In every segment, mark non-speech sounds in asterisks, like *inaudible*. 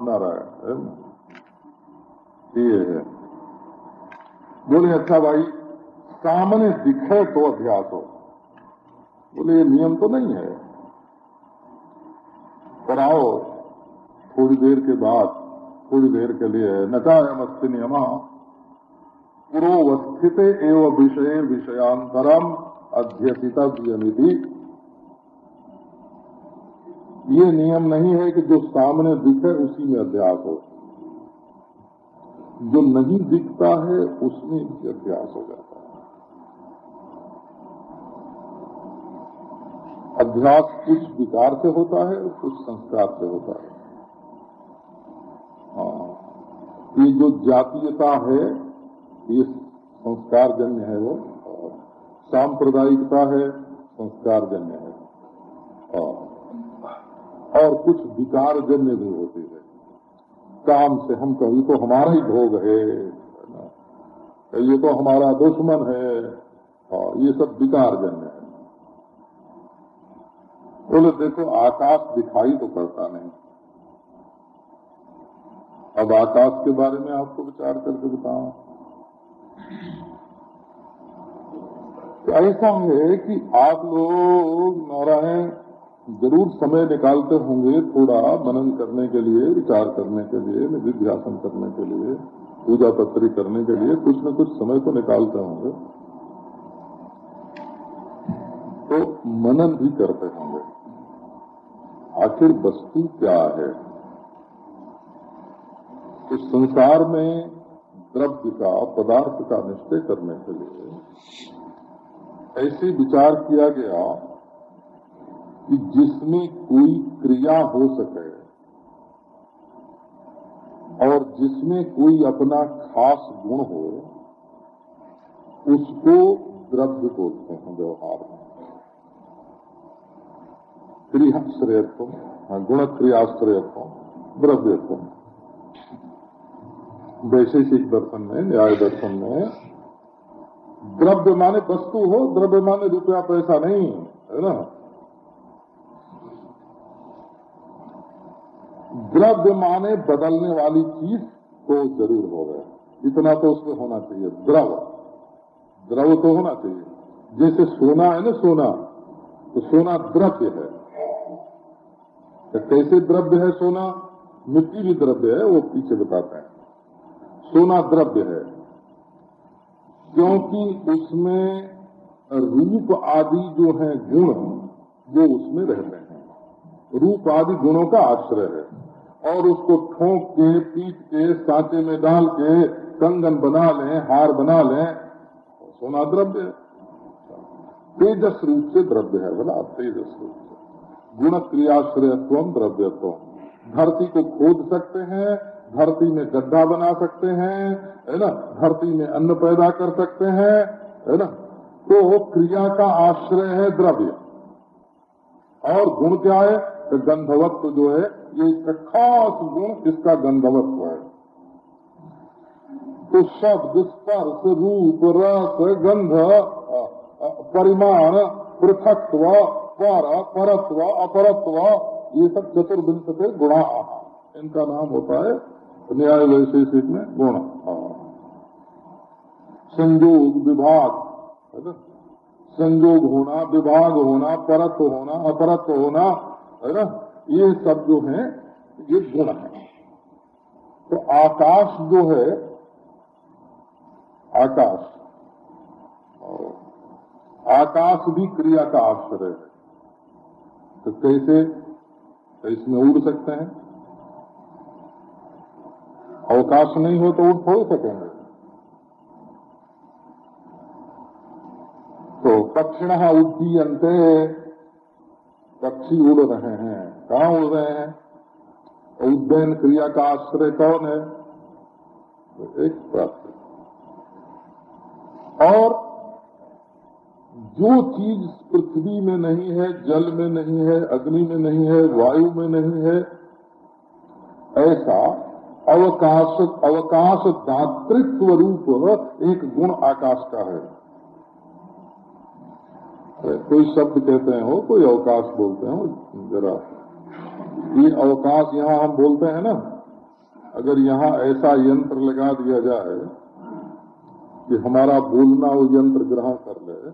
नारायण ये है बोले अच्छा भाई सामने दिखे तो अभ्यास हो बोले ये नियम तो नहीं है पर आओ थोड़ी देर के बाद थोड़ी देर के लिए नचायम अस्ति नियम पुरोवस्थित एवं विषय विषयांतरम अध्यसितव्यमिति ये नियम नहीं है कि जो सामने दिखे उसी में अभ्यास हो जो नहीं दिखता है उसमें भी अभ्यास हो जाता है। अभ्यास कुछ विकार से होता है कुछ संस्कार से होता है। हाँ ये जो जातीयता है ये संस्कार जन्य है वो सांप्रदायिकता है संस्कार जन्य है। और, और कुछ विकार जन्य भी होती है। काम से हम कभी तो हमारा ही भोग है। ये तो हमारा दुश्मन है। और ये सब विकार जन्य है। बोले, देखो, आकाश दिखाई तो करता नहीं। अब आकाश के बारे में आपको विचार करके बताऊँ। तो ऐसा है कि आप लोग नारायण ज़रूर समय निकालते होंगे थोड़ा मनन करने के लिए, विचार करने के लिए, निधिध्यासन करने के लिए, पूजा पत्री करने के लिए कुछ न कुछ समय तो निकालते होंगे। तो मनन भी करते होंगे। आखिर वस्तु क्या है? तो संसार में द्रव्य का, पदार्थ का निश्चय करने के लिए ऐसे विचार किया गया कि जिसमें कोई क्रिया हो सके और जिसमें कोई अपना खास गुण हो, उसको द्रव्य बोलते हैं व्यवहार में। क्रियाश्रयत्व गुण क्रियाश्रयत्व द्रव्यत्व वैशेषिक दर्शन में, न्याय दर्शन में, द्रव्य माने वस्तु हो, द्रव्य माने रुपया, पैसा नहीं, है ना? द्रव्य माने बदलने वाली चीज़ तो ज़रूर हो गए इतना तो उसमें होना चाहिए। द्रव। द्रव तो होना चाहिए। जैसे सोना है ना सोना तो सोना द्रव्य है। तो कैसे द्रव्य है सोना? मिट्टी भी द्रव्य है, वो पीछे बताते हैं। सोना द्रव्य है। क्योंकि उसमें रूप आदि जो है गुण, वो उसमें रहते हैं। रूप आदि गुणों का आश्रय है। और उसको ठोंक के, पीट के, सांचे में डाल के, कंगन बना लें, हार बना लें सोना द्रव्य तेजस रूप से द्रव्य है बोला तेजस रूप से। गुण क्रियाश्रयत्व द्रव्यत्व। धरती को खोद सकते हैं, धरती में गड्ढा बना सकते हैं, है ना? धरती में अन्न पैदा कर सकते हैं, है ना? तो क्रिया का आश्रय है द्रव्य। और गुण क्या है? तो गंधवत्व जो है ये इसका खास गुण इसका गंधवत्व है तो शब्द स्पर्श रूप रस गंध परिमाण पृथकत्व पर परत्व अपरत्व ये सब चतुर्विंश के गुणा इनका नाम होता है न्याय वैशेषिक में गुण संयोग विभाग, है ना? संयोग होना, विभाग होना, परत्व होना, अपरत्व होना, है ना? ये सब जो है, ये गुण है। तो आकाश जो है, आकाश आकाश भी क्रिया का आश्रय है। तो कैसे? तो इसमें उड़ सकते हैं। अवकाश नहीं हो तो उड़ थोड़ सकेंगे। तो पक्षिण उद्दीयंते पक्षी उड़ रहे हैं। कहाँ उड़ रहे हैं? उद्दयन क्रिया का आश्रय कौन है? तो एक प्राप्त और जो चीज़ पृथ्वी में नहीं है, जल में नहीं है, अग्नि में नहीं है, वायु में नहीं है, ऐसा अवकाश अवकाश दातृत्व रूप एक गुण आकाश का है। कोई शब्द कहते हैं, हो कोई अवकाश बोलते हो जरा। ये अवकाश यहाँ हम बोलते हैं ना, अगर यहाँ ऐसा यंत्र लगा दिया जाए कि हमारा बोलना वो यंत्र ग्रहण कर ले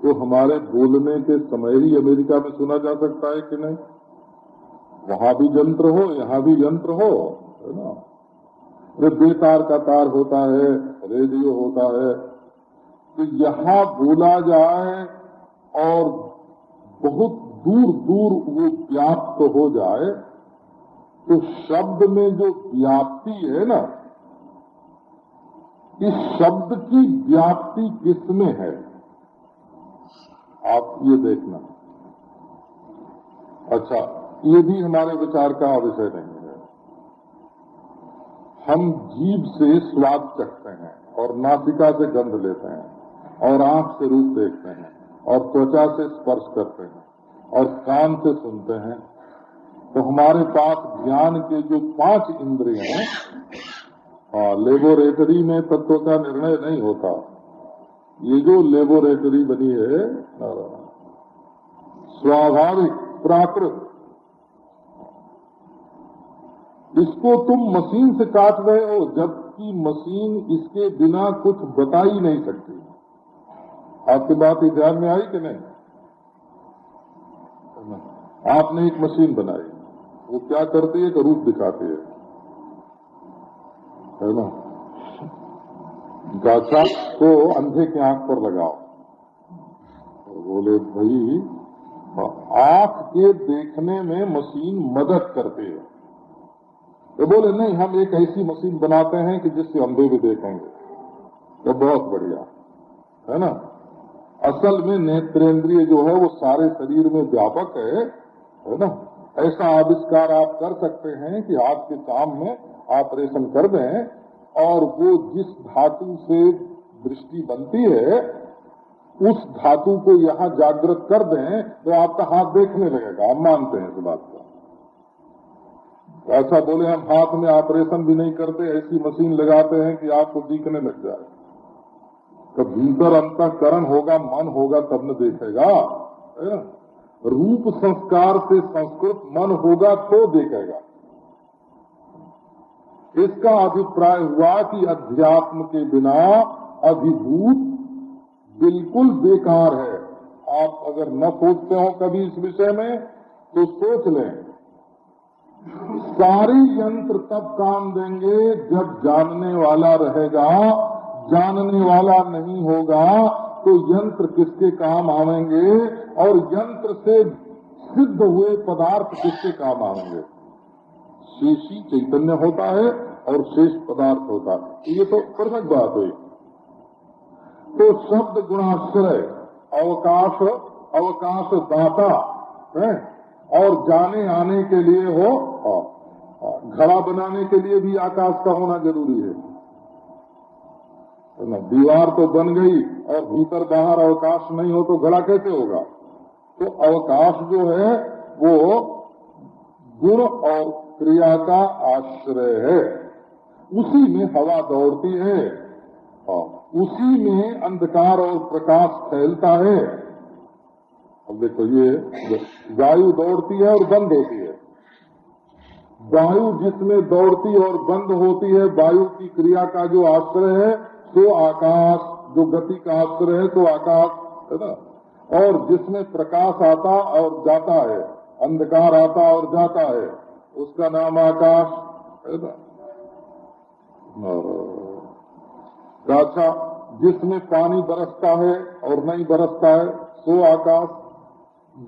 तो हमारे बोलने के समय ही अमेरिका में सुना जा सकता है कि नहीं? वहाँ भी यंत्र हो, यहाँ भी यंत्र हो, है ना? अरे बेतार का तार होता है, रेडियो होता है तो यहाँ बोला जाए और बहुत दूर दूर वो व्याप्त हो जाए तो शब्द में जो व्याप्ति है ना, इस शब्द की व्याप्ति किसमें है? आप ये देखना। अच्छा ये भी हमारे विचार का विषय नहीं है। हम जीव से स्वाद चखते हैं और नासिका से गंध लेते हैं और आँख से रूप देखते हैं और त्वचा से स्पर्श करते हैं। और कान से सुनते हैं तो हमारे पास ज्ञान के जो पाँच इंद्रिय हैं हाँ लेबोरेटरी में तत्व का निर्णय नहीं होता। ये जो लेबोरेटरी बनी है, स्वाभाविक, प्राकृत। इसको तुम मशीन से काट रहे हो, जबकि मशीन इसके बिना कुछ बता ही नहीं सकती। आपकी बात ही ध्यान में आई कि नहीं? आपने एक मशीन बनाई। वो क्या करती है कि रूप दिखाती है। है ना? गाछा को अंधे के आँख पर लगाओ। बोले, भाई, आँख के देखने में मशीन मदद करती है। तो बोले, नहीं, हम एक ऐसी मशीन बनाते हैं कि जिससे अंधे भी देखेंगे। तो बहुत बढ़िया। है ना? असल में नेत्रेंद्रिय जो है, वो सारे शरीर में व्यापक है। है ना ऐसा आविष्कार आप कर सकते हैं कि आपके काम में ऑपरेशन कर दें और वो जिस धातु से दृष्टि बनती है, उस धातु को यहाँ जागृत कर दें तो आपका हाथ देखने लगेगा। हम मानते हैं इस बात को। ऐसा बोले, हम हाथ में ऑपरेशन भी नहीं करते, ऐसी मशीन लगाते हैं कि आपको दिखने लग जाए। तो भीतर अंतकरण होगा, मन होगा, तब न देखेगा। रूप संस्कार से संस्कृत मन होगा तो देखेगा। इसका अभिप्राय हुआ कि अध्यात्म के बिना अभिभूत बिल्कुल बेकार है। आप अगर न सोचते हो कभी इस विषय में तो सोच लें। सारे यंत्र तब काम देंगे जब जानने वाला रहेगा, जानने वाला नहीं होगा तो यंत्र किसके काम आवेंगे और यंत्र से सिद्ध हुए पदार्थ किसके काम आवेंगे? शेषी चैतन्य होता है और शेष पदार्थ होता है। ये तो प्रमुख बात हुई। तो शब्द गुणाश्रय, अवकाश अवकाश दाता है? और जाने आने के लिए हो, घड़ा बनाने के लिए भी आकाश का होना ज़रूरी है। ना दीवार तो बन गई और भीतर बाहर अवकाश नहीं हो तो घड़ा कैसे होगा? तो अवकाश जो है, वो गुण और क्रिया का आश्रय है। उसी में हवा दौड़ती है उसी में अंधकार और प्रकाश फैलता है। अब देखो, ये वायु दौड़ती है और बंद होती है। वायु जिसमें दौड़ती और बंद होती है, वायु की क्रिया का जो आश्रय है तो आकाश, जो गति का आश्रय है तो आकाश, है ना? और जिसमें प्रकाश आता और जाता है, अंधकार आता और जाता है, उसका नाम आकाश, है ना? अच्छा जिसमें पानी बरसता है और नहीं बरसता है, सो आकाश।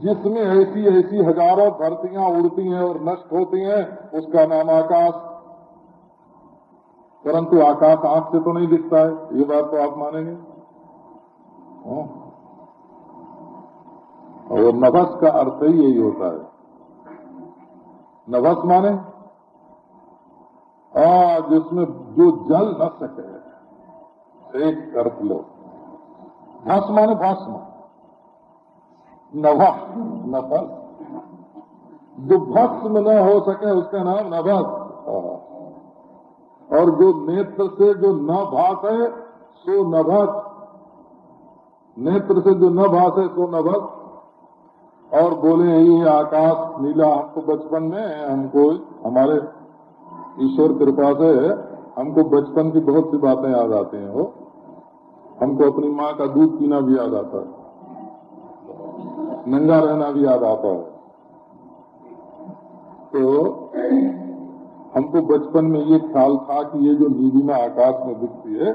जिसमें ऐसी ऐसी हज़ारों धरतियाँ उड़ती हैं और नष्ट होती हैं, उसका नाम आकाश। परंतु आकाश आँख से तो नहीं दिखता है। ये बात तो आप मानेंगे। हाँ। और नभस का अर्थ ही यही होता है। नभस माने? आ, जिसमें जो जल न सके एक अर्थ लो। भस्म माने भस्म। नभस नभस। जो भस्म न हो सके उसका नाम नभस। और जो नेत्र से जो न है, सो नभस नेत्र से जो न है, सो नभस और बोले ये आकाश नीला, हमको बचपन में, हमको, हमारे ईश्वर कृपा से, हमको बचपन की बहुत सी बातें याद आती हैं, वो। हमको अपनी माँ का दूध पीना भी याद आता है। नंगा रहना भी याद आता है। तो हमको बचपन में ये ख्याल था कि ये जो नीलिमा आकाश में दिखती है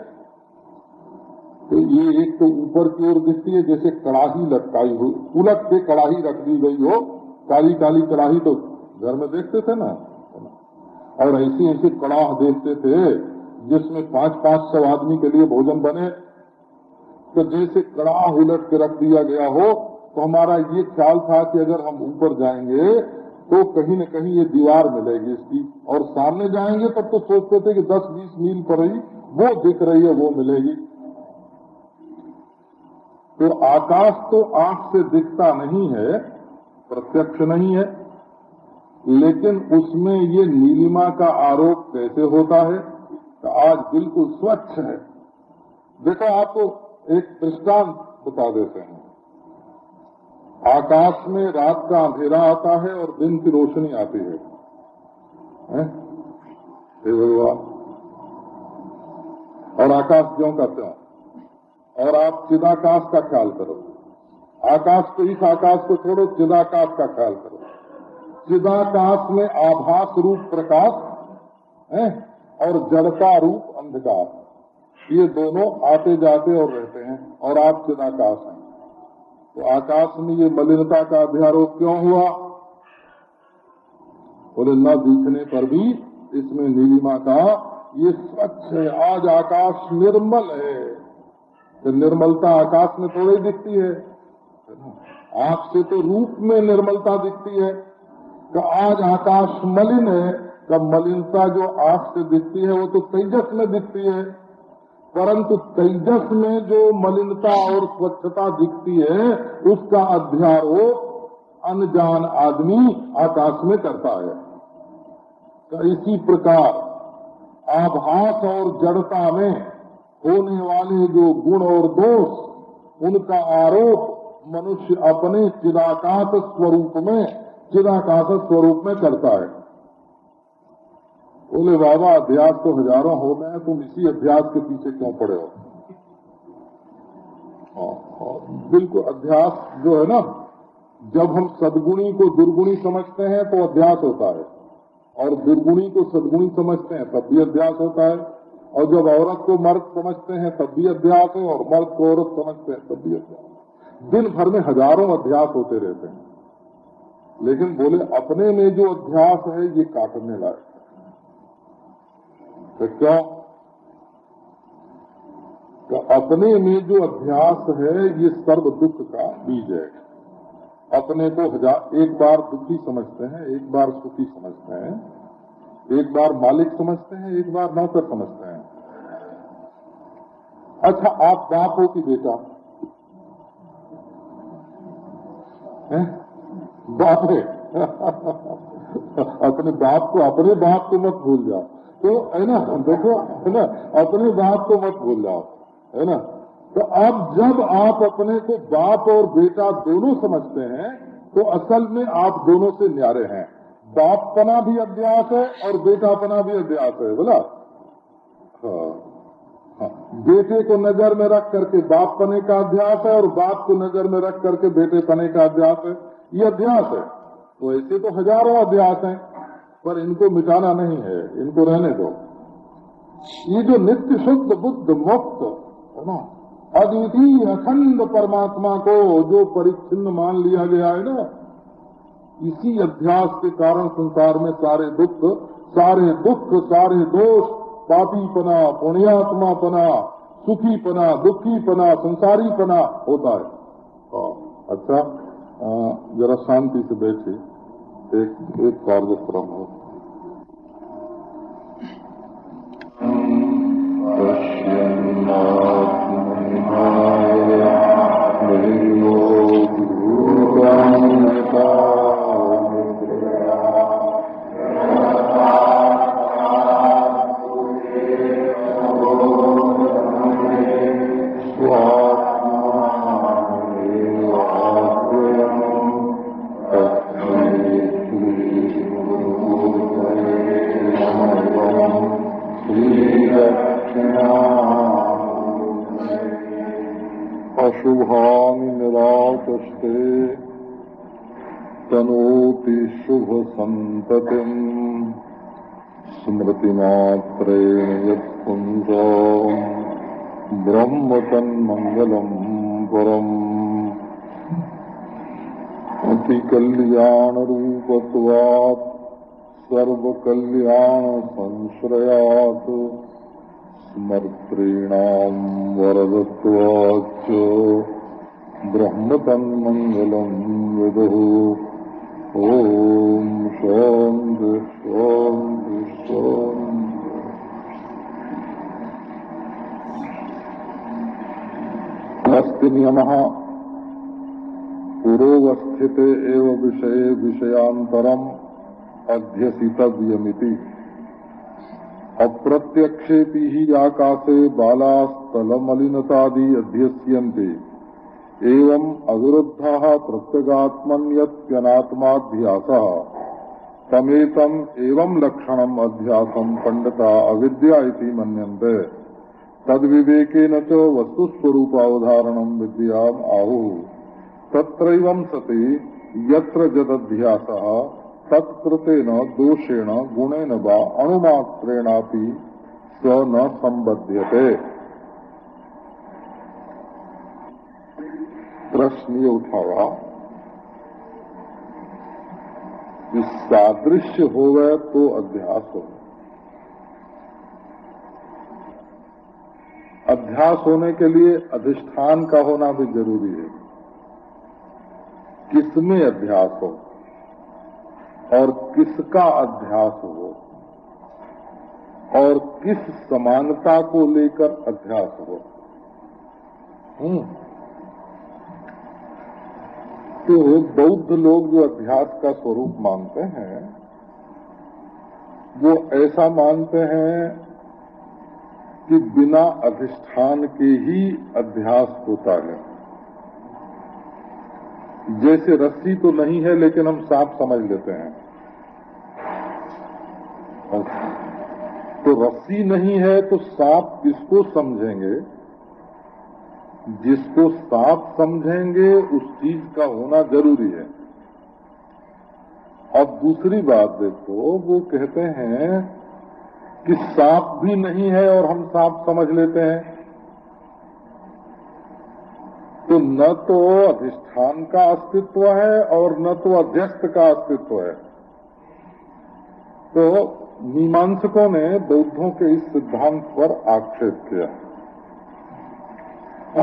तो ये एक तो ऊपर की ओर दिखती है, जैसे कड़ाही लटकाई हो। उलट के कड़ाही रख दी गई हो। काली काली कड़ाही तो घर में देखते थे ना? और ऐसी ऐसी कड़ाह देखते थे, जिसमें पाँच पाँच सौ आदमी के लिए भोजन बने। तो जैसे कड़ाह उलट के रख दिया गया हो तो हमारा ये ख्याल था कि अगर हम ऊपर जाएँगे तो कहीं न कहीं ये दीवार मिलेगी इसकी। और सामने जाएँगे तब तो सोचते थे कि 10-20 मील पर ही वो दिख रही है, वो मिलेगी। तो आकाश तो आँख से दिखता नहीं है, प्रत्यक्ष नहीं है, लेकिन उसमें ये नीलिमा का आरोप कैसे होता है तो आज बिल्कुल स्वच्छ है। देखो, आपको एक दृष्टांत बता देते हैं। आकाश में रात का अंधेरा आता है और दिन की रोशनी आती है? भगवान। और आकाश ज्यो का त्यों और आप चिदाकाश का ख्याल करो। आकाश को, इस आकाश को छोड़ो, चिदाकाश का ख्याल करो। चिदाकाश में आभास रूप प्रकाश, है? और जड़ता रूप अंधकार। ये दोनों आते जाते और रहते हैं, और आप चिदाकाश हैं। तो आकाश में ये मलिनता का अध्यारोप क्यों हुआ? बोले, न दिखने पर भी इसमें नीलिमा का ये स्वच्छ है, आज आकाश निर्मल है। तो निर्मलता आकाश में थोड़ी दिखती है। आँख से तो रूप में निर्मलता दिखती है। तो आज आकाश मलिन है कब मलिनता जो आँख से दिखती है, वो तो तेजस में दिखती है। परंतु तेजस में जो मलिनता और स्वच्छता दिखती है, उसका अध्यारोप अनजान आदमी आकाश में करता है। तो इसी प्रकार आभास और जड़ता में होने वाले जो गुण और दोष, उनका आरोप मनुष्य अपने चिदाकाश स्वरूप में चिदाकाश स्वरूप में करता है। बोले बाबा अभ्यास तो हज़ारों हो गए तुम इसी अभ्यास के पीछे क्यों पड़े हो? हाँ, हाँ, बिल्कुल अध्यास जो है ना जब हम सदगुणी को दुर्गुणी समझते हैं तो अध्यास होता है। और दुर्गुणी को सदगुणी समझते हैं तब भी अध्यास होता है। और जब औरत को मर्द समझते हैं तब भी अध्यास है और मर्द को औरत समझते हैं तब भी अध्यास दिन भर में हज़ारों अध्यास होते रहते हैं। लेकिन बोले अपने में जो अध्यास है ये काटने लायक तो क्यों तो अपने में जो अभ्यास है, ये सर्व दुख का बीज है। अपने को हज़ार, एक बार दुखी समझते हैं, एक बार सुखी समझते हैं, एक बार मालिक समझते हैं, एक बार नौकर समझते हैं। अच्छा आप बाप हो कि बेटा? बाप है। *laughs* अपने बाप को अपने बाप को मत भूल जाओ। तो है ना? देखो है ना? अपनी बात को मत भूल जाओ है ना? तो अब जब आप अपने को बाप और बेटा दोनों समझते हैं तो असल में आप दोनों से न्यारे हैं। बाप पना भी अभ्यास है और बेटा पना भी अभ्यास है बोला? हाँ, हाँ। बेटे को नज़र में रख करके बाप पने का अभ्यास है और बाप को नज़र में रख करके बेटे पने का अभ्यास है। ये अभ्यास है। तो ऐसे तो हज़ारों अभ्यास हैं। पर इनको मिटाना नहीं है इनको रहने दो। ये जो नित्य शुद्ध बुद्ध मुक्त है ना अद्वितीय अखंड परमात्मा को जो परिच्छिन्न मान लिया गया है ना इसी अभ्यास के कारण संसार में सारे दुख सारे दुख सारे दोष पापी पना पुण्यात्मा पना सुखी पना दुखी पना संसारी पना होता है। हाँ, अच्छा जरा शांति से बैठे एक एक कार्यक्रम है। पश्यन्ना अशुभानि निराचष्टे तनोति शुभसन्ततिम् स्मृतिमात्रेण यत्पुञ्जो ब्रह्म तन्मङ्गलम् परम्। अतिकल्याणरूपत्वात्। सर्वकल्याणसंश्रयात्। स्मर्तॄणाम् वरदत्वाच्च ब्रह्म तन्मङ्गलम् विदुः ॐ शान्ति शान्ति शान्ति। अध्यसितव्यमिति अप्रत्यक्षेपि ही आकाशे बालास्थलमलिनतादि अध्यस्यन्ते। एवं अविरुद्धः प्रत्यगात्मन्यत्यनात्माध्यासः तमेतम् एवं लक्षणम् अध्यासम् पण्डिता अविद्या इति मन्यन्ते। तद्विवेकेन च वस्तुस्वरूपावधारणम् विद्याम् आहुः। तत्रैवं सति यत्र जदध्यासः। तत्कृतेन, दोषेण, गुणेन वा अणुमात्रेणापि स न संबध्यते प्रश्न ये उठावा। कि सादृश्य हो गए तो अध्यास हो। अध्यास होने के लिए अधिष्ठान का होना भी ज़रूरी है। किसमें अध्यास हो? और किसका अध्यास हो? और किस समानता को लेकर अध्यास हो? हम्म। तो बौद्ध लोग जो अध्यास का स्वरूप मानते हैं, वो ऐसा मानते हैं कि बिना अधिष्ठान के ही अध्यास होता है। जैसे रस्सी तो नहीं है, लेकिन हम सांप समझ लेते हैं। तो रस्सी नहीं है तो सांप किसको समझेंगे? जिसको सांप समझेंगे, उस चीज़ का होना ज़रूरी है। अब दूसरी बात देखो, वो कहते हैं कि सांप भी नहीं है और हम सांप समझ लेते हैं। तो न तो अधिष्ठान का अस्तित्व है और न तो अध्यस्त का अस्तित्व है। तो मीमांसकों ने बौद्धों के इस सिद्धांत पर आक्षेप किया।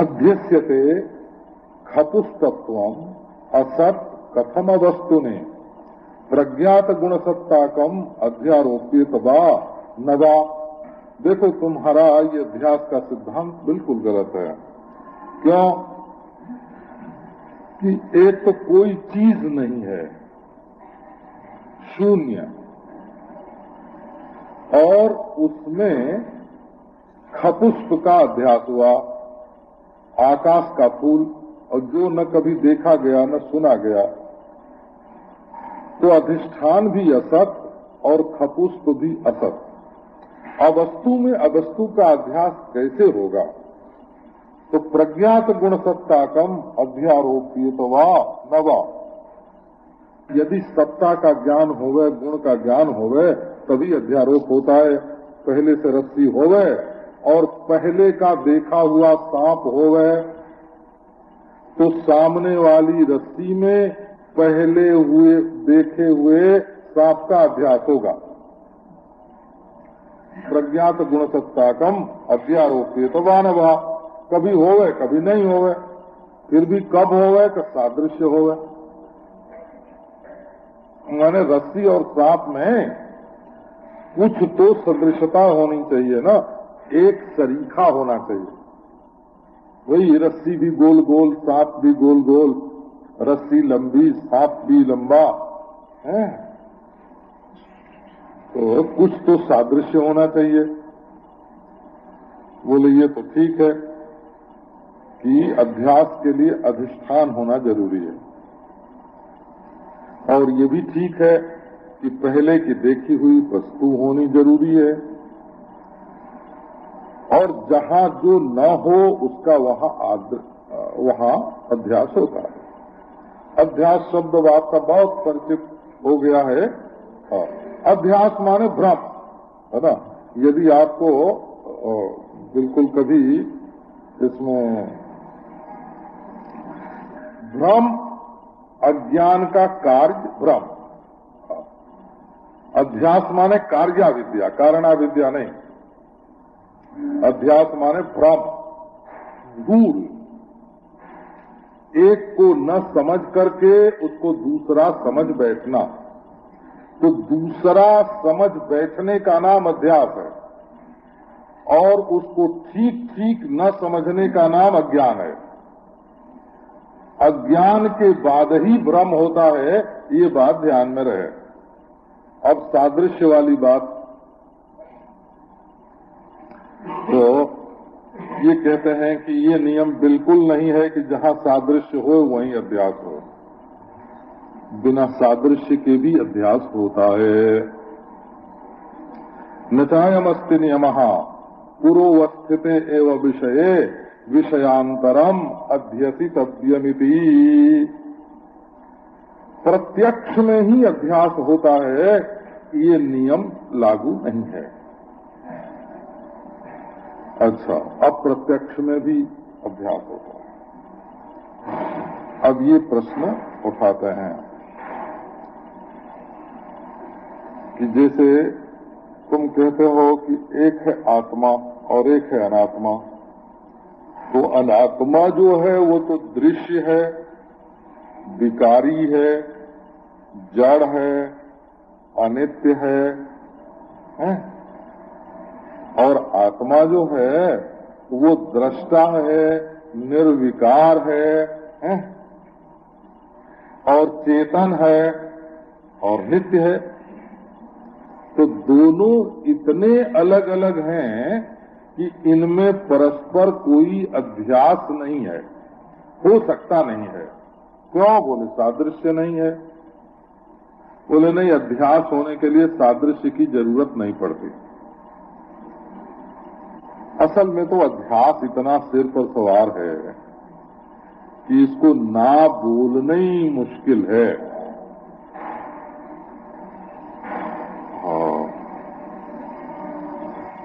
अध्यस्यते खपुस्तत्व असत कथम वस्तु ने प्रज्ञात गुण सत्ताकम अध्यारोपित वा नवा। देखो तुम्हारा ये अध्यास का सिद्धांत बिल्कुल गलत है। क्यों? कि एक तो कोई चीज़ नहीं है। शून्य। और उसमें खपुष्प का अध्यास हुआ, आकाश का फूल, और जो न कभी देखा गया, न सुना गया। तो अधिष्ठान भी असत और खपुष्प भी असत। अवस्तु में अवस्तु का अध्यास कैसे होगा? तो प्रज्ञात गुण सत्ता कम अध्यारोपित वा नवा। यदि सत्ता का ज्ञान होवे, गुण का ज्ञान होवे तभी अध्यारोप होता है, पहले से रस्सी होवे और पहले का देखा हुआ सांप होवे तो सामने वाली रस्सी में पहले हुए, देखे हुए सांप का अध्यास होगा। प्रज्ञात गुण सत्ता कम सत्ताकम तो वानवा कभी होवे, कभी नहीं होवे, फिर भी कब होवे का सादृश्य होवे। मैंने रस्सी और सांप में कुछ तो सदृशता होनी चाहिए ना, एक सरीखा होना चाहिए। वही रस्सी भी गोल गोल, सांप भी गोल गोल, रस्सी लंबी, सांप भी लंबा, है? तो कुछ तो सादृश्य होना चाहिए। बोले ये तो ठीक है कि अभ्यास के लिए अधिष्ठान होना ज़रूरी है। और ये भी ठीक है कि पहले की देखी हुई वस्तु होनी ज़रूरी है। और जहाँ जो न हो उसका वहाँ वहाँ अध्यास होता है। अध्यास शब्द आपका बहुत परिचित हो गया है। हाँ, अध्यास माने भ्रम है ना? यदि आपको बिल्कुल कभी इसमें भ्रम अज्ञान का कार्य भ्रम। अध्यास माने कार्या विद्या कारणा विद्या नहीं। अध्यास माने भ्रम दूर एक को न समझ करके उसको दूसरा समझ बैठना। तो दूसरा समझ बैठने का नाम अध्यास है, और उसको ठीक ठीक न समझने का नाम अज्ञान है। अज्ञान के बाद ही भ्रम होता है, ये बात ध्यान में रहे। अब सादृश्य वाली बात। तो ये कहते हैं कि ये नियम बिल्कुल नहीं है कि जहाँ सादृश्य हो, वहीं अभ्यास हो। बिना सादृश्य के भी अभ्यास होता है। नचायम अस्ति नियम। पूर्वस्थित एवं विषय विषयांतरम अध्यसितव्यमिति। प्रत्यक्ष में ही अभ्यास होता है ये नियम लागू नहीं है। अच्छा अप्रत्यक्ष में भी अभ्यास होता है। अब ये प्रश्न उठाते हैं कि जैसे तुम कहते हो कि एक है आत्मा और एक है अनात्मा तो अनात्मा जो है वो तो दृश्य है विकारी है जड़ है अनित्य है, है? और आत्मा जो है वो दृष्टा है निर्विकार है, है? और चेतन है और नित्य है तो दोनों इतने अलग अलग हैं कि इनमें परस्पर कोई अध्यास नहीं है हो सकता नहीं है क्यों? बोले, सादृश्य नहीं है। बोले, नहीं अध्यास होने के लिए सादृश्य की ज़रूरत नहीं पड़ती। असल में तो अध्यास इतना सिर पर सवार है कि इसको ना बोलना ही मुश्किल है। हाँ।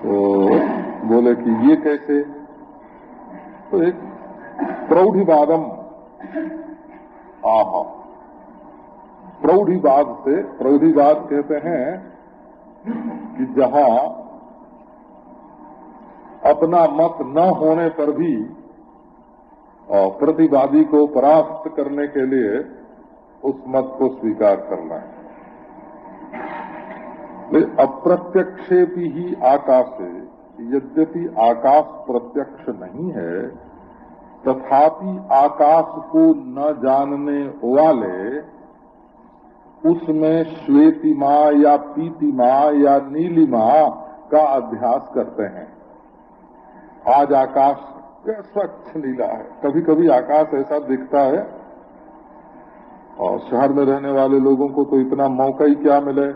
तो बोले कि ये कैसे? तो एक प्रौढ़िवादम आहा। प्रौढ़िवाद से, प्रौढ़िवाद कहते हैं कि जहाँ अपना मत न होने पर भी प्रतिवादी को परास्त करने के लिए उस मत को स्वीकार करना है। अप्रत्यक्षेपी ही आकाश है यद्यपि आकाश प्रत्यक्ष नहीं है तथापि आकाश को न जानने वाले, उसमें श्वेतिमा या पीतिमा या नीलिमा का अभ्यास करते हैं। आज आकाश स्वच्छ नीला है। कभी कभी आकाश ऐसा दिखता है, और शहर में रहने वाले लोगों को तो इतना मौका ही क्या मिले।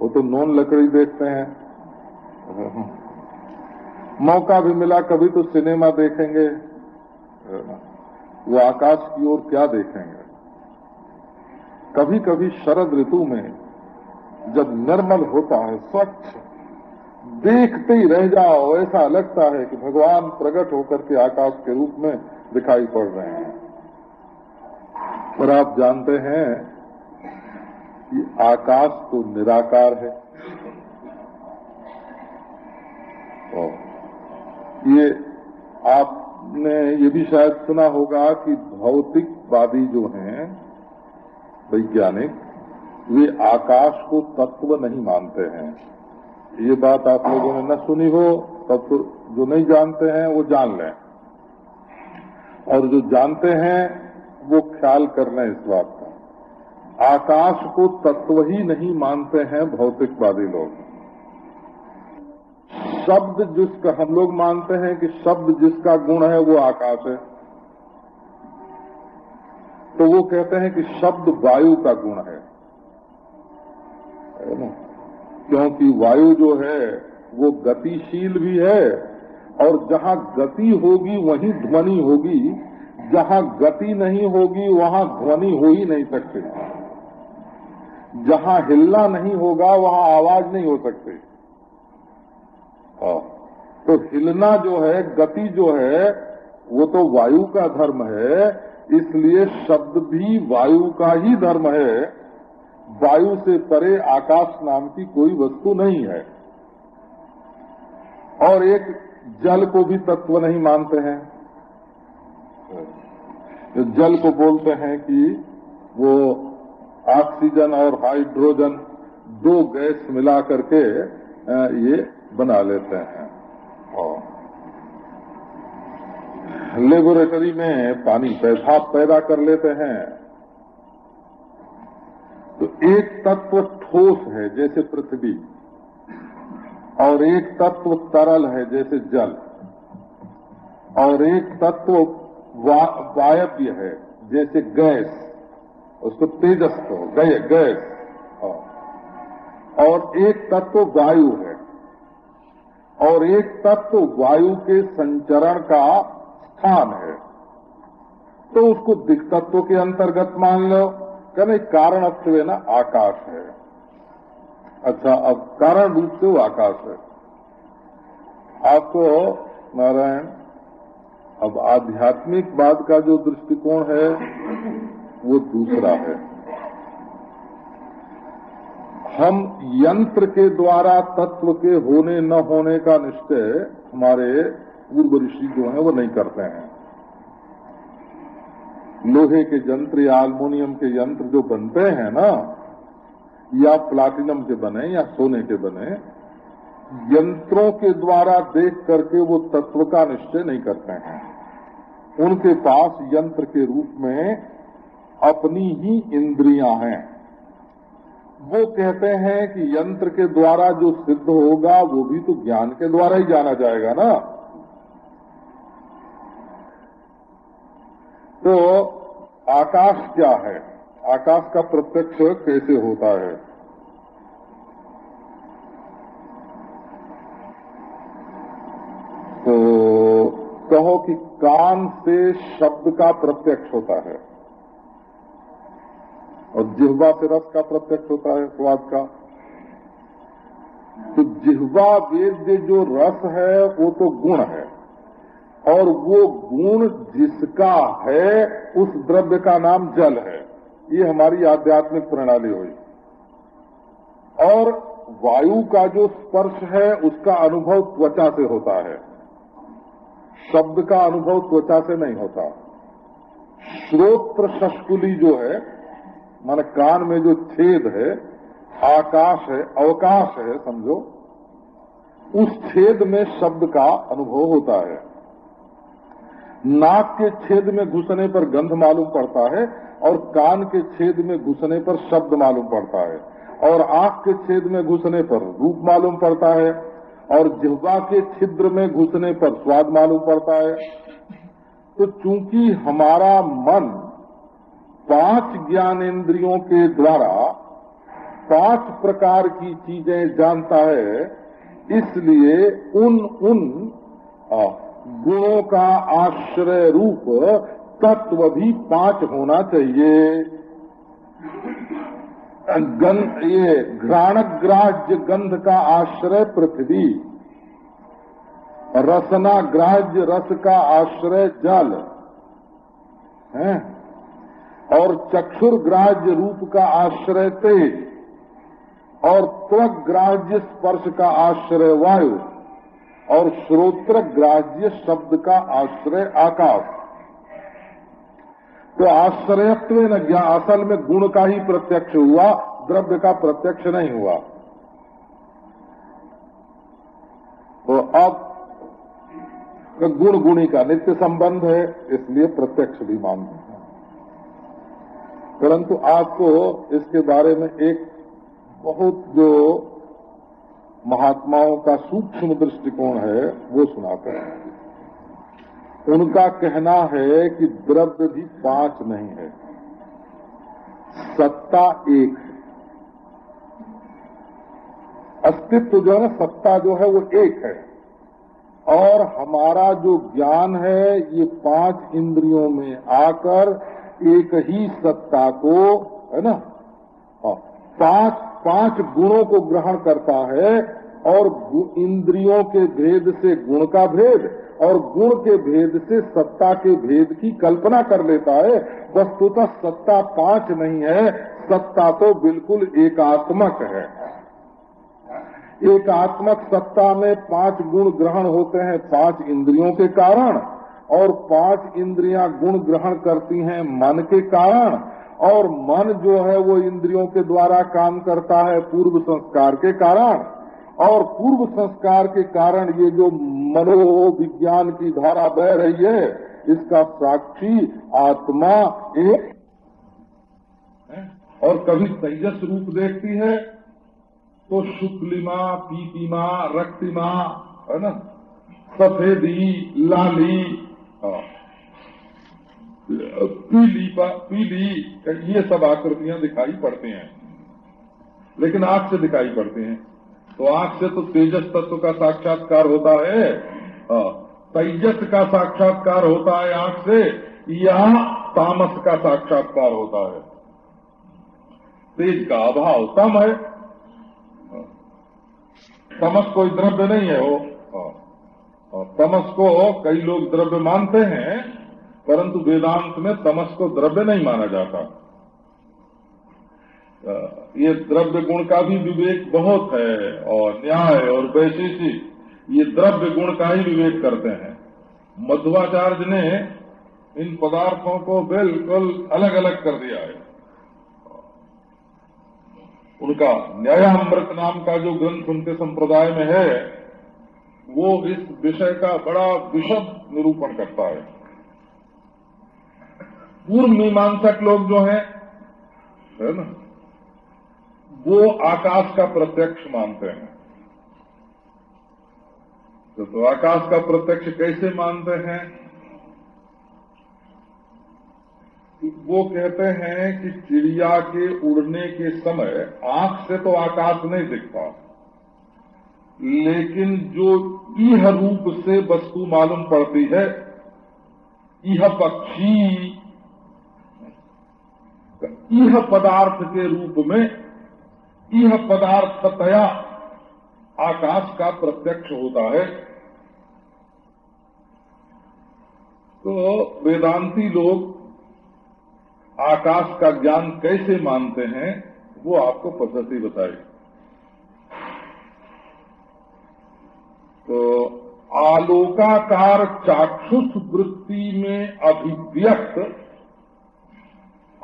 वो तो नॉन लकड़ी देखते हैं। *laughs* मौका भी मिला, कभी तो सिनेमा देखेंगे। वो आकाश की ओर क्या देखेंगे? कभी कभी शरद ऋतु में जब निर्मल होता है, स्वच्छ, देखते ही रह जाओ, ऐसा लगता है कि भगवान प्रकट होकर के आकाश के रूप में दिखाई पड़ रहे हैं। और आप जानते हैं कि आकाश तो निराकार है। तो ये आपने ये भी शायद सुना होगा कि भौतिकवादी जो हैं, वैज्ञानिक, वे आकाश को तत्व नहीं मानते हैं। ये बात आप लोगों ने न सुनी हो, तब तो जो नहीं जानते हैं, वो जान लें। और जो जानते हैं, वो ख्याल कर लें इस बात का। आकाश को तत्व ही नहीं मानते हैं भौतिकवादी लोग। शब्द जिसका हम लोग मानते हैं कि शब्द जिसका गुण है वो आकाश है। तो वो कहते हैं कि शब्द वायु का गुण है। क्योंकि वायु जो है, वो गतिशील भी है और जहाँ गति होगी, वहीं ध्वनि होगी। जहाँ गति नहीं होगी, वहाँ ध्वनि हो ही नहीं सकती। जहाँ हिलना नहीं होगा, वहाँ आवाज़ नहीं हो सकती। तो हिलना जो है, गति जो है, वो तो वायु का धर्म है, इसलिए शब्द भी वायु का ही धर्म है। वायु से परे आकाश नाम की कोई वस्तु नहीं है। और एक जल को भी तत्व नहीं मानते हैं। तो जल को बोलते हैं कि वो ऑक्सीजन और हाइड्रोजन, दो गैस मिला करके ये बना लेते हैं। और लेबोरेटरी में पानी पैसा पैदा कर लेते हैं। तो एक तत्व ठोस है जैसे पृथ्वी, और एक तत्व तरल है जैसे जल, और एक तत्व वायव्य है जैसे गैस, उसको तेजस्व, गैस और एक तत्व वायु है। और एक तत्व वायु के संचरण का स्थान है। तो उसको दिख तत्व के अंतर्गत मान लो कहने कारणत्व ना, आकाश है। अच्छा अब कारण रूप से वो आकाश है। आपको नारायण, अब आध्यात्मिकवाद का जो दृष्टिकोण है, वो दूसरा है। हम यंत्र के द्वारा तत्व के होने न होने का निश्चय हमारे पूर्व ऋषि जो है, वो नहीं करते हैं। लोहे के यंत्र या अल्मोनियम के यंत्र जो बनते हैं ना, या प्लाटिनम के बने, या सोने के बने, यंत्रों के द्वारा देख करके वो तत्व का निश्चय नहीं करते हैं। उनके पास यंत्र के रूप में अपनी ही इंद्रियाँ हैं। वो कहते हैं कि यंत्र के द्वारा जो सिद्ध होगा, वो भी तो ज्ञान के द्वारा ही जाना जाएगा ना। तो आकाश क्या है? आकाश का प्रत्यक्ष कैसे होता है? तो कहो कि कान से शब्द का प्रत्यक्ष होता है। और जिह्वा से रस का प्रत्यक्ष होता है, स्वाद का। तो जिह्वा वेद्य जो रस है, वो तो गुण है। और वो गुण जिसका है, उस द्रव्य का नाम जल है। ये हमारी आध्यात्मिक प्रणाली हुई। और वायु का जो स्पर्श है, उसका अनुभव त्वचा से होता है। शब्द का अनुभव त्वचा से नहीं होता। श्रोत्र शस्कुली जो है मान कान में जो छेद है, आकाश है, अवकाश है, समझो, उस छेद में शब्द का अनुभव होता है। नाक के छेद में घुसने पर गंध मालूम पड़ता है और कान के छेद में घुसने पर शब्द मालूम पड़ता है। और आँख के छेद में घुसने पर रूप मालूम पड़ता है और जिह्वा के छिद्र में घुसने पर स्वाद मालूम पड़ता है। तो चूँकि हमारा मन पाँच ज्ञानेन्द्रियों के द्वारा पाँच प्रकार की चीज़ें जानता है, इसलिए उन उन गुणों का आश्रय रूप तत्व भी पाँच होना चाहिए। गंध ये घ्राणग्राह्य गंध का आश्रय पृथ्वी रसना ग्राह्य रस का आश्रय जल, है? और चक्षुर्ग्राह्य रूप का आश्रय तेज और त्वग्राह्य स्पर्श का आश्रय वायु और श्रोत्र ग्राह्य शब्द का आश्रय आकाश। तो आश्रयत्व न ज्ञान असल में गुण का ही प्रत्यक्ष हुआ, द्रव्य का प्रत्यक्ष नहीं हुआ। तो अब गुण गुणी का नित्य संबंध है, इसलिए प्रत्यक्ष भी मानते हैं। परंतु आपको इसके बारे में एक बहुत जो महात्माओं का सूक्ष्म दृष्टिकोण है, वो सुनाते हैं। उनका कहना है कि द्रव्य भी पाँच नहीं है, सत्ता एक अस्तित्व जो है ना, सत्ता जो है वो एक है। और हमारा जो ज्ञान है, ये पाँच इंद्रियों में आकर एक ही सत्ता को है ना? हाँ, पाँच पाँच गुणों को ग्रहण करता है और इंद्रियों के भेद से गुण का भेद और गुण के भेद से सत्ता के भेद की कल्पना कर लेता है। वस्तुतः सत्ता पाँच नहीं है सत्ता तो बिल्कुल एकात्मक है। एकात्मक सत्ता में पाँच गुण ग्रहण होते हैं पाँच इंद्रियों के कारण। और पाँच इंद्रियाँ गुण ग्रहण करती हैं मन के कारण, और मन जो है वो इंद्रियों के द्वारा काम करता है पूर्व संस्कार के कारण, और पूर्व संस्कार के कारण ये जो मनोविज्ञान की धारा बह रही है, इसका साक्षी आत्मा एक और कभी तेजस रूप देखती है तो शुक्लिमा, पीतिमा, रक्तिमा, है ना सफेदी, लाली। पीली पीली, ये सब आकृतियाँ दिखाई पड़ती हैं। लेकिन आँख से दिखाई पड़ते हैं। तो आँख से तो तेजस तत्व का साक्षात्कार होता है। हाँ। तेजस का साक्षात्कार होता है आँख से। या तामस का साक्षात्कार होता है। तेज का अभाव तम है। तमस कोई द्रव्य नहीं है वो। हाँ। तमस को कई लोग द्रव्य मानते हैं, परंतु वेदांत में तमस को द्रव्य नहीं माना जाता ये द्रव्य गुण का भी विवेक बहुत है, और न्याय और वैशेषी ये द्रव्य गुण का ही विवेक करते हैं मध्वाचार्य ने इन पदार्थों को बिल्कुल अलग अलग कर दिया है उनका न्यायामृत नाम का जो ग्रंथ उनके संप्रदाय में है वो इस विषय का बड़ा विशद निरूपण करता है। पूर्व मीमांसक लोग जो हैं है ना वो आकाश का प्रत्यक्ष मानते हैं। तो, तो आकाश का प्रत्यक्ष कैसे मानते हैं? वो कहते हैं कि चिड़िया के उड़ने के समय आँख से तो आकाश नहीं दिखता लेकिन जो इह रूप से वस्तु मालूम पड़ती है। यह पक्षी यह पदार्थ के रूप में यह पदार्थ पदार्थतया आकाश का प्रत्यक्ष होता है। तो वेदांती लोग आकाश का ज्ञान कैसे मानते हैं, वो आपको पद्धति बताई तो आलोकाकार चाक्षुष वृत्ति में अभिव्यक्त,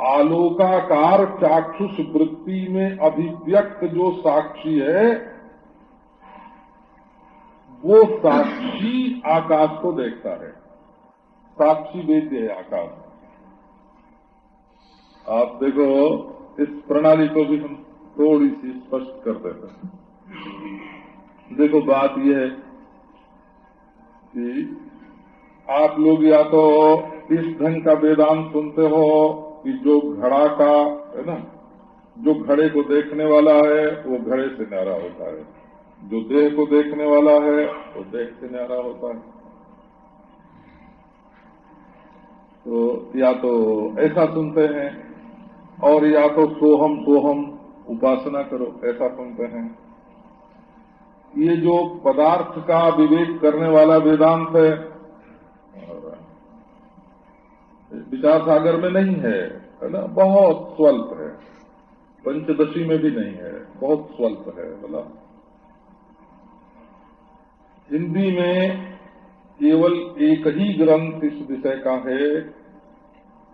आलोकाकार चाक्षुष वृत्ति में अभिव्यक्त जो साक्षी है, वो साक्षी आकाश को देखता है। साक्षी वेद्य है आकाश। आप देखो, इस प्रणाली को भी हम थोड़ी सी स्पष्ट कर देते हैं। देखो, बात यह है कि आप लोग या तो इस ढंग का वेदांत सुनते हो कि जो घड़ा का, है ना, जो घड़े को देखने वाला है, वो घड़े से न्यारा होता है। जो देह को देखने वाला है, वो देह से न्यारा होता है। तो या तो ऐसा सुनते हैं, और या तो सोहम सोहम उपासना करो, ऐसा सुनते हैं। ये जो पदार्थ का विवेक करने वाला वेदांत है विचार सागर में नहीं है है ना? बहुत स्वल्प है। पंचदशी में भी नहीं है, बहुत स्वल्प है बोला हिंदी में केवल एक ही ग्रंथ इस विषय का है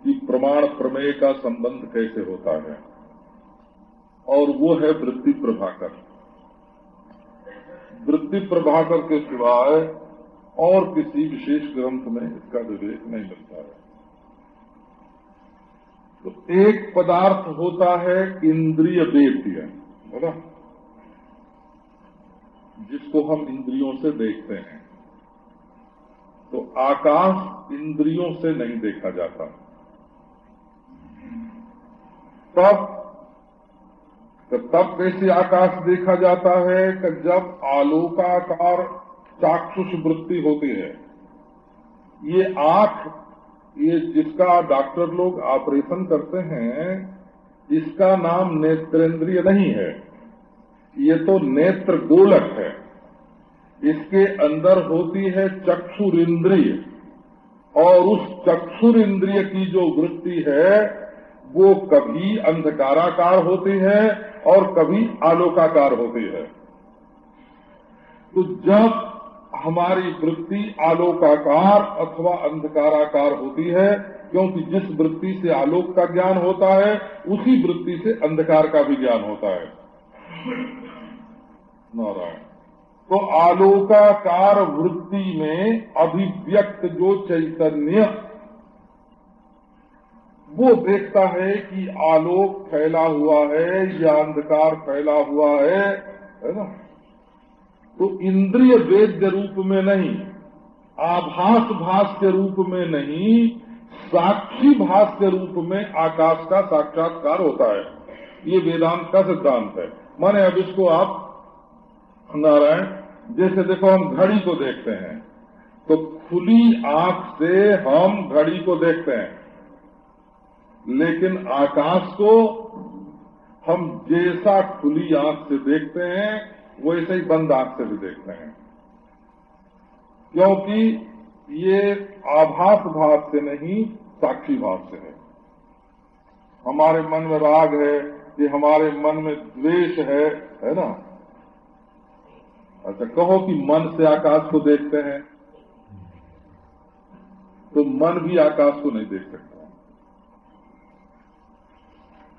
कि प्रमाण प्रमेय का संबंध कैसे होता है, और वो है वृत्ति प्रभाकर। वृत्ति प्रभाकर के सिवाय और किसी विशेष ग्रंथ में इसका विवेक नहीं मिलता है। तो एक पदार्थ होता है इंद्रिय वेद्य है जिसको हम इंद्रियों से देखते हैं। तो आकाश इंद्रियों से नहीं देखा जाता। तब तो तब कैसे आकाश देखा जाता है कि जब आलोकाकार चाक्षुष वृत्ति होती है। ये आँख, ये जिसका डॉक्टर लोग ऑपरेशन करते हैं, इसका नाम नेत्रेंद्रिय नहीं है। ये तो नेत्र गोलक है। इसके अंदर होती है चक्षुर इंद्रिय और उस चक्षुर इंद्रिय की जो वृत्ति है, वो कभी अंधकाराकार होती है और कभी आलोकाकार होती है। तो जब हमारी वृत्ति आलोकाकार अथवा अंधकाराकार होती है, क्योंकि जिस वृत्ति से आलोक का ज्ञान होता है, उसी वृत्ति से अंधकार का भी ज्ञान होता है। नारायण। तो आलोकाकार वृत्ति में अभिव्यक्त जो चैतन्य वो देखता है कि आलोक फैला हुआ है, या अंधकार फैला हुआ है है ना? तो इंद्रिय वेद्य रूप में नहीं, आभास भास के रूप में नहीं, साक्षी भास के रूप में आकाश का साक्षात्कार होता है। ये वेदांत का सिद्धांत है। माने अब इसको आप, नारायण, जैसे देखो हम घड़ी को देखते हैं तो खुली आँख से हम घड़ी को देखते हैं। लेकिन आकाश को हम जैसा खुली आँख से देखते हैं, वैसे ही बंद आँख से भी देखते हैं। क्योंकि ये आभास भाव से नहीं, साक्षी भाव से है। हमारे मन में राग है कि हमारे मन में द्वेष है है ना? अच्छा कहो कि मन से आकाश को देखते हैं। तो मन भी आकाश को नहीं देख सकता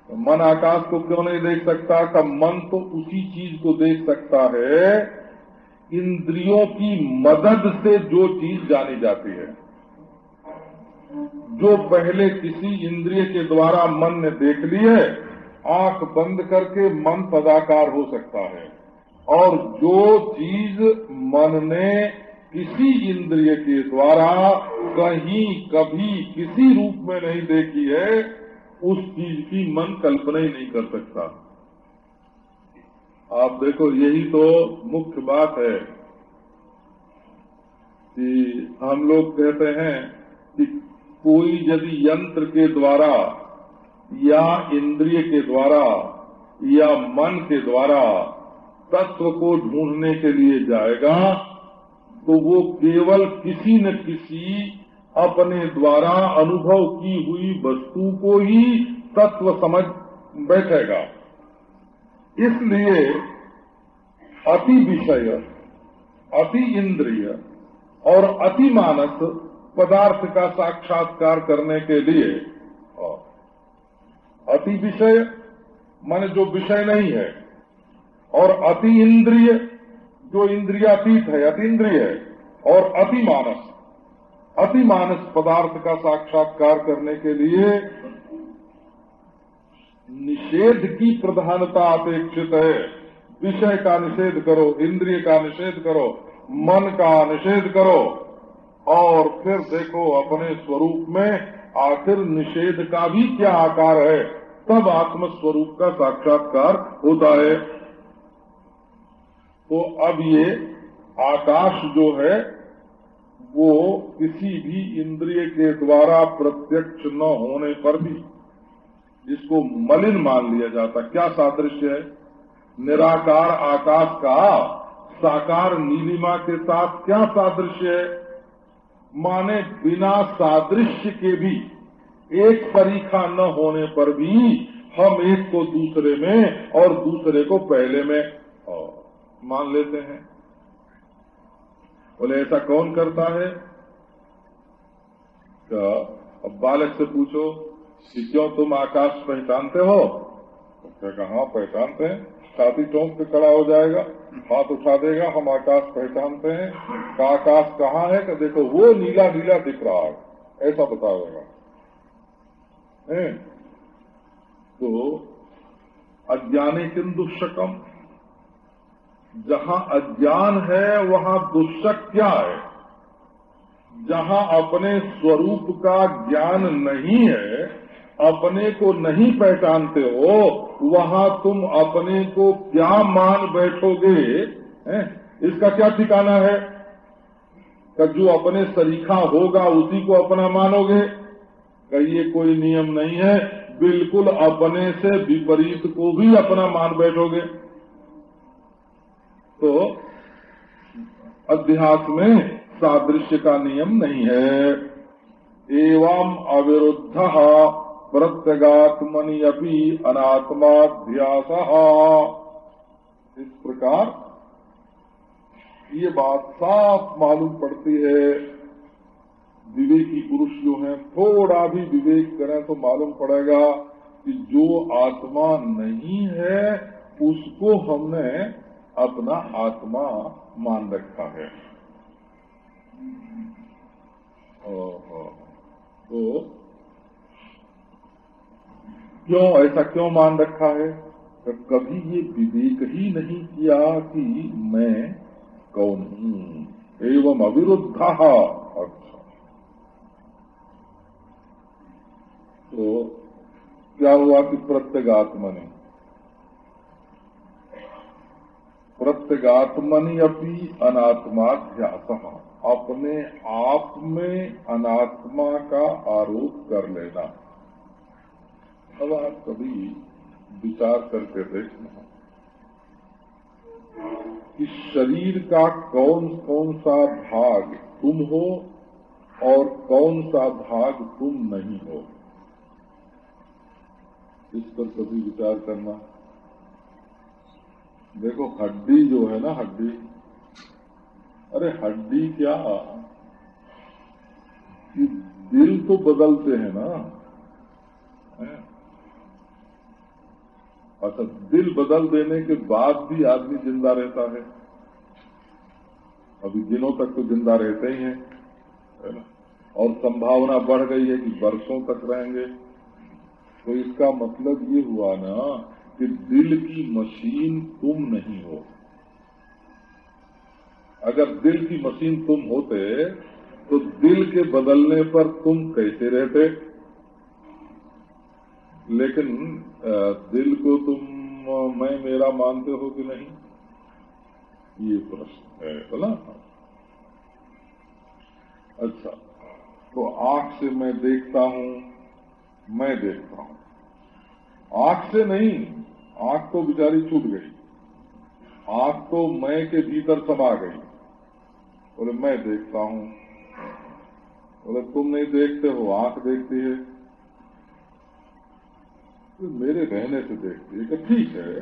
तो मन आकाश को क्यों नहीं देख सकता? का मन तो उसी चीज़ को देख सकता है, इंद्रियों की मदद से जो चीज़ जानी जाती है। जो पहले किसी इंद्रिय के द्वारा मन ने देख ली है, आँख बंद करके मन पदाकार हो सकता है। और जो चीज़ मन ने किसी इंद्रिय के द्वारा कहीं कभी किसी रूप में नहीं देखी है उस चीज़ की मन कल्पना ही नहीं कर सकता। आप देखो, यही तो मुख्य बात है कि हम लोग कहते हैं कि कोई यदि यंत्र के द्वारा या इंद्रिय के द्वारा या मन के द्वारा तत्व को ढूँढने के लिए जाएगा तो वो केवल किसी न किसी अपने द्वारा अनुभव की हुई वस्तु को ही तत्व समझ बैठेगा। इसलिए अति विषय, अति इंद्रिय और अति मानस पदार्थ का साक्षात्कार करने के लिए अति विषय माने जो विषय नहीं है और अति इंद्रिय जो इंद्रियातीत है, अति इंद्रिय है और अति मानस। अति मानस पदार्थ का साक्षात्कार करने के लिए निषेध की प्रधानता अपेक्षित है। विषय का निषेध करो, इंद्रिय का निषेध करो, मन का निषेध करो, और फिर देखो अपने स्वरूप में आखिर निषेध का भी क्या आकार है। तब आत्म स्वरूप का साक्षात्कार होता है। तो अब ये आकाश जो है वो किसी भी इंद्रिय के द्वारा प्रत्यक्ष न होने पर भी जिसको मलिन मान लिया जाता, क्या सादृश्य है? निराकार आकाश का साकार नीलिमा के साथ क्या सादृश्य है? माने बिना सादृश्य के भी, एक परीक्षा न होने पर भी हम एक को दूसरे में और दूसरे को पहले में मान लेते हैं। बोले, ऐसा कौन करता है? तो अब बालक से पूछो कि क्यों तुम आकाश पहचानते हो? तो कहा हाँ पहचानते हैं। छाती टोंक पे खड़ा हो जाएगा, हाथ उठा देगा, हम आकाश पहचानते हैं। का आकाश कहाँ है? कि देखो, वो नीला नीला दिख रहा है। ऐसा बताएगा तो अज्ञानी किन जहाँ अज्ञान है, वहाँ दुष्क क्या है। जहाँ अपने स्वरूप का ज्ञान नहीं है, अपने को नहीं पहचानते हो, वहाँ तुम अपने को क्या मान बैठोगे, है? इसका क्या ठिकाना है? कि जो अपने सरीखा होगा, उसी को अपना मानोगे? ये कोई नियम नहीं है, बिल्कुल अपने से विपरीत को भी अपना मान बैठोगे। तो अध्यास में सादृश्य का नियम नहीं है। एवं अविरुद्ध प्रत्यगात्मनि अपनी अनात्माध्यास इस प्रकार ये बात साफ़ मालूम पड़ती है। विवेकी पुरुष जो है, थोड़ा भी विवेक करें तो मालूम पड़ेगा कि जो आत्मा नहीं है, उसको हमने अपना आत्मा मान रखा है। तो क्यों ऐसा क्यों मान रखा है? तो कभी ये विवेक ही नहीं किया कि मैं कौन हूँ। एवं अविरुद्धा। अच्छा। तो क्या हुआ कि प्रत्यगात्मा ने? प्रत्यगात्मनि अपनी अनात्माध्यास। अपने आप में अनात्मा का आरोप कर लेना। अब आप कभी विचार करके देखना। कि शरीर का कौन कौन सा भाग तुम हो और कौन सा भाग तुम नहीं हो। इस पर कभी विचार करना। देखो, हड्डी जो है ना, हड्डी। अरे, हड्डी क्या? कि दिल तो बदलते हैं ना? अच्छा दिल बदल देने के बाद भी आदमी ज़िंदा रहता है। अभी दिनों तक तो ज़िंदा रहते ही हैं, है और संभावना बढ़ गई है कि वर्षों तक रहेंगे। तो इसका मतलब ये हुआ ना कि दिल की मशीन तुम नहीं हो। अगर दिल की मशीन तुम होते तो दिल के बदलने पर तुम कैसे रहते? लेकिन दिल को तुम मैं, मेरा मानते हो कि नहीं? ये प्रश्न है, बोला? अच्छा तो आँख से मैं देखता हूँ, मैं देखता हूँ। आँख से नहीं आँख तो बिचारी छूट गई। आँख तो मैं के भीतर समा गई। बोले, मैं देखता हूँ। बोले, तुम नहीं देखते हो, आँख देखती है। तो मेरे रहने से देखती है ठीक है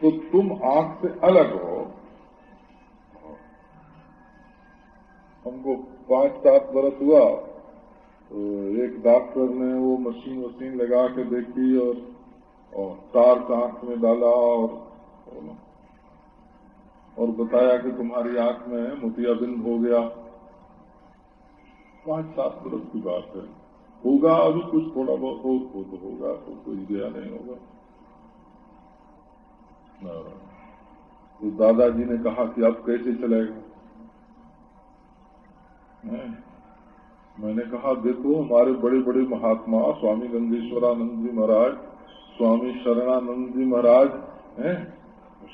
तो तुम आँख से अलग हो। हमको पाँच सात बरस हुआ तो एक डॉक्टर ने वो मशीन वशीन लगा के देखी और और तार आँख में डाला और और बताया कि तुम्हारी आँख में मोतियाबिंद हो गया। पाँच सात बरस की बात है। होगा अभी कुछ थोड़ा बहुत हो तो, तो होगा तो कोई गया नहीं होगा। तो दादाजी ने कहा कि अब कैसे चलेगा? मैंने कहा देखो हमारे बड़े बड़े महात्मा स्वामी गंगेश्वरानंद जी महाराज स्वामी शरणानंद जी महाराज, हैं?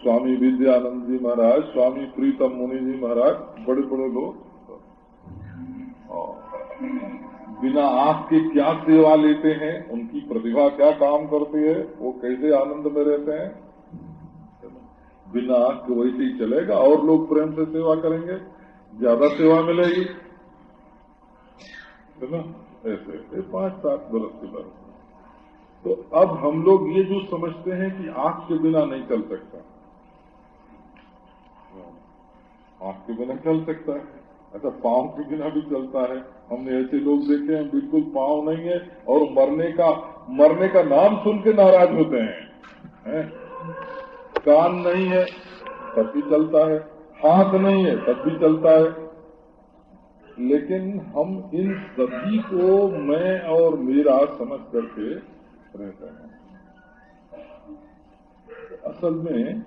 स्वामी विद्यानंद जी महाराज, स्वामी प्रीतम मुनि जी महाराज, बड़े बड़े लोग। बिना आँख के क्या सेवा लेते हैं? उनकी प्रतिभा क्या काम करती है? वो कैसे आनंद में रहते हैं? बिना आँख के वैसे ही चलेगा, और लोग प्रेम से सेवा करेंगे। ज़्यादा सेवा मिलेगी। है ना? ऐसे ऐसे पाँच सात बरस के बाद। तो अब हम लोग ये जो समझते हैं कि आँख के बिना नहीं चल सकता। आँख के बिना चल सकता है। अच्छा पाँव के बिना भी चलता है। हमने ऐसे लोग देखे हैं बिल्कुल पाँव नहीं है और मरने का मरने का नाम सुन के नाराज़ होते हैं, हैं? कान नहीं है तब भी चलता है। हाथ नहीं है तब भी चलता है। लेकिन हम इन सभी को मैं और मेरा समझ करके रहते हैं। असल में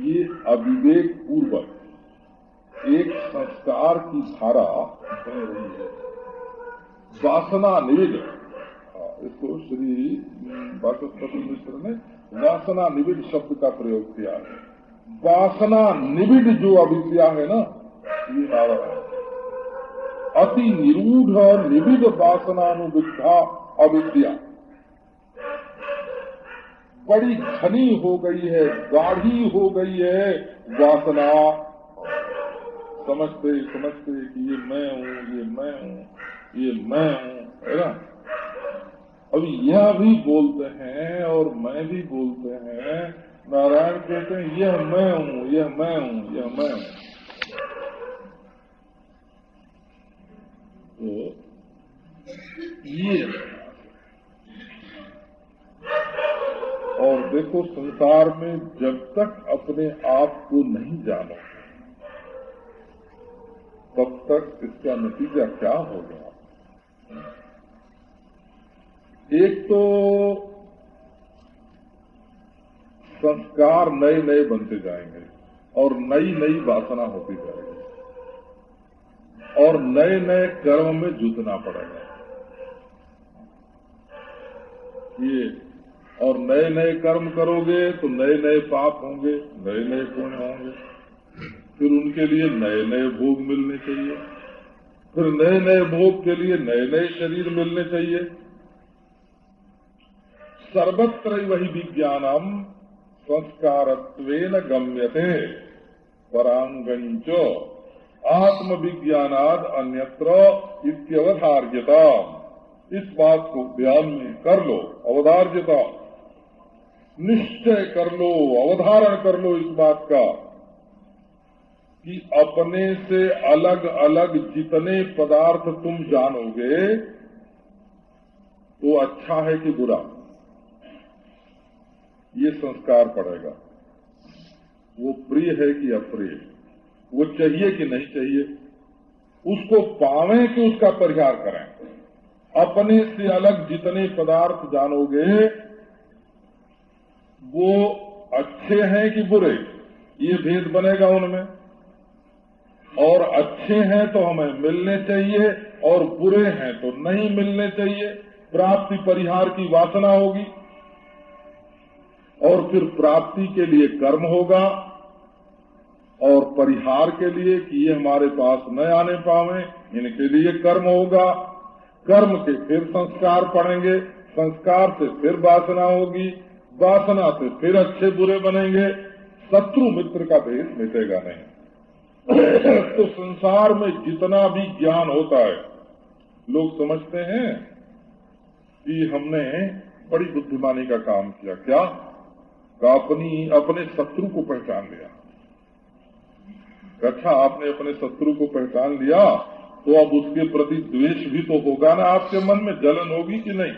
ये अविवेक पूर्वक एक संस्कार की धारा बह रही है। वासना निविड हाँ, इसको श्री बाचस्पति मिश्र ने वासना निविड शब्द का प्रयोग किया है। वासना निविड जो अविद्या है ना ये नारा है। अति निरूढ़ निविध वासनानुविधा अविद्या। बड़ी घनी हो गई है, गाढ़ी हो गई है। वासना। समझते समझते कि ये मैं हूँ, ये मैं हूँ, ये मैं हूँ, है ना? अभी यह भी बोलते हैं और मैं भी बोलते हैं। नारायण कहते हैं, यह मैं हूँ, यह मैं हूँ, यह मैं हूँ। तो ये और देखो, संसार में जब तक अपने आप को नहीं जानो, तब तक इसका नतीजा क्या होगा एक तो संस्कार नए नए बनते जाएँगे और नई नई वासना होती जाएगी और नए नए कर्म में जुटना पड़ेगा। ये और नए नए कर्म करोगे तो नए नए पाप होंगे, नए नए पुण्य होंगे। फिर उनके लिए नए नए भोग मिलने चाहिए। फिर नए नए भोग के लिए नए नए शरीर मिलने चाहिए। सर्वत्र वही विज्ञानम संस्कार गम्यते परांगंच आत्म विज्ञानाद अन्यत्र इत्यवधार्यता इस बात को ध्यान में कर लो, अवधार्यता। निश्चय कर लो, अवधारण कर लो इस बात का, कि अपने से अलग अलग जितने पदार्थ तुम जानोगे तो अच्छा है कि बुरा? ये संस्कार पड़ेगा। वो प्रिय है कि अप्रिय? वो चाहिए कि नहीं चाहिए? उसको पावे कि उसका परिहार करें? अपने से अलग जितने पदार्थ जानोगे वो अच्छे हैं कि बुरे? ये भेद बनेगा उनमें। और अच्छे हैं तो हमें मिलने चाहिए, और बुरे हैं तो नहीं मिलने चाहिए। प्राप्ति परिहार की वासना होगी, और फिर प्राप्ति के लिए कर्म होगा, और परिहार के लिए कि ये हमारे पास न आने पावे, इनके लिए कर्म होगा। कर्म के फिर संस्कार पड़ेंगे, संस्कार से फिर वासना होगी वासना से फिर अच्छे बुरे बनेंगे, शत्रु मित्र का भेद मिटेगा नहीं। तो संसार में जितना भी ज्ञान होता है, लोग समझते हैं कि हमने बड़ी बुद्धिमानी का काम किया। क्या? अपनी, अपने शत्रु को पहचान लिया। अच्छा आपने अपने शत्रु को पहचान लिया तो अब उसके प्रति द्वेष भी तो होगा ना आपके मन में, जलन होगी कि नहीं?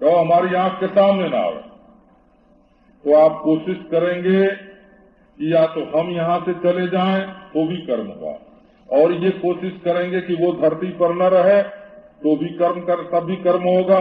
कहो, हमारी आँख के सामने ना आवे। तो आप कोशिश करेंगे कि या तो हम यहाँ से चले जाएँ तो भी कर्म हुआ और ये कोशिश करेंगे कि वो धरती पर न रहे तो भी कर्म कर, तब भी कर्म होगा।